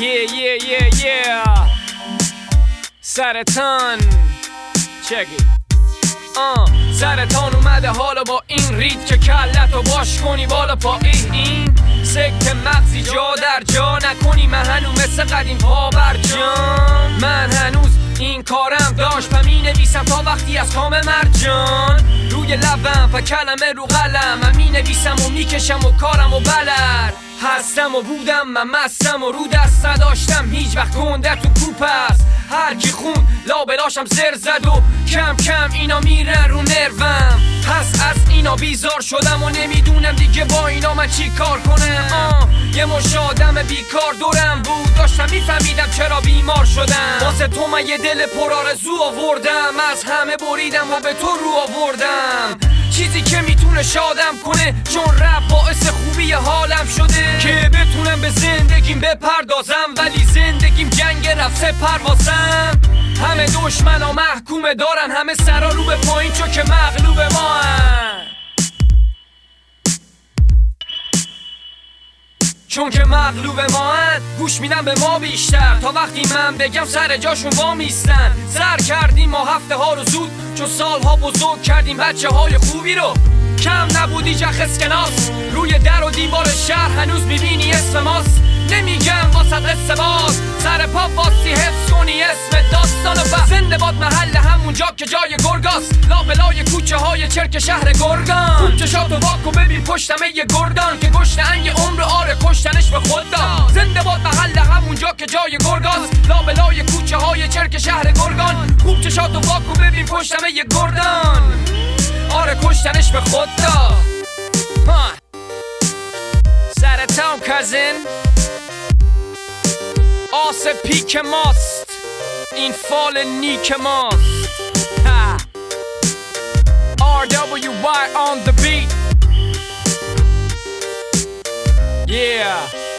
Yeah yeah yeah yeah. سرطان آه سرطان اومده حالا با این رید که کلتو باش کنی بالا پا. این سکت مغزی جا در جا نکنی. من هنو مثل قدیم ها بر جان. من هنوز این کارم داشت. و می نویسم تا وقتی از کام مرجان روی لبم و کلمه رو قلم. من می نویسم و می‌کشم و کارم و بلر هستم و بودم من مستم و رو دست نداشتم. هیچ وقت گنده تو کوپ است. هر کی خون لابلاشم زر زد و کم کم اینا میرن رو نروم. پس از اینا بیزار شدم و نمی‌دونم دیگه با اینا من چی کار کنم. آه یه مش آدم بیکار دورم بود. داشتم میفهمیدم چرا بیمار شدم. واسه تو من یه دل پرارزو آوردم. از همه بریدم و به تو رو آوردم. چیزی که می‌تونه شادم کنه چون رب باعث خوبی حالم شده. که بتونم به زندگیم بپردازم ولی زندگیم جنگ رفته پروازم همه دشمن ها محکومه دارن همه سرا رو به پایین چون که مغلوب ما چون که مغلوب ما هن گوش میدن به ما بیشتر. تا وقتی من بگم سر جاشون با میستن سر کردیم ما هفته ها رو زود چون سالها بزرگ کردیم بچه های خوبی رو. کم نبودی جخ اسکناس. روی در و دیوار شهر هنوز می‌بینی اسم ماست. نمیگم واسه قصه سر پا باسی حفظ کنی اسم داستان و زنده باد محل همونجا که جای گرگاست. لابلای کوچه های چرک شهر گرگان. خوب چشاتو واکو ببین پشتمه یه گردان. که گشتن یه عمر آره کشتنش به خود داد زنده باد محل همونجا که جای گرگاست. لابلای کوچه های چرک شهر گرگان. خوب چشاتو واکو ببین پشتمه یه گردان. آره کشتنش به خود داد ها. سرطان کزن. آس پیک ماست. این فال نیک ماست. RWY on the beat. Yeah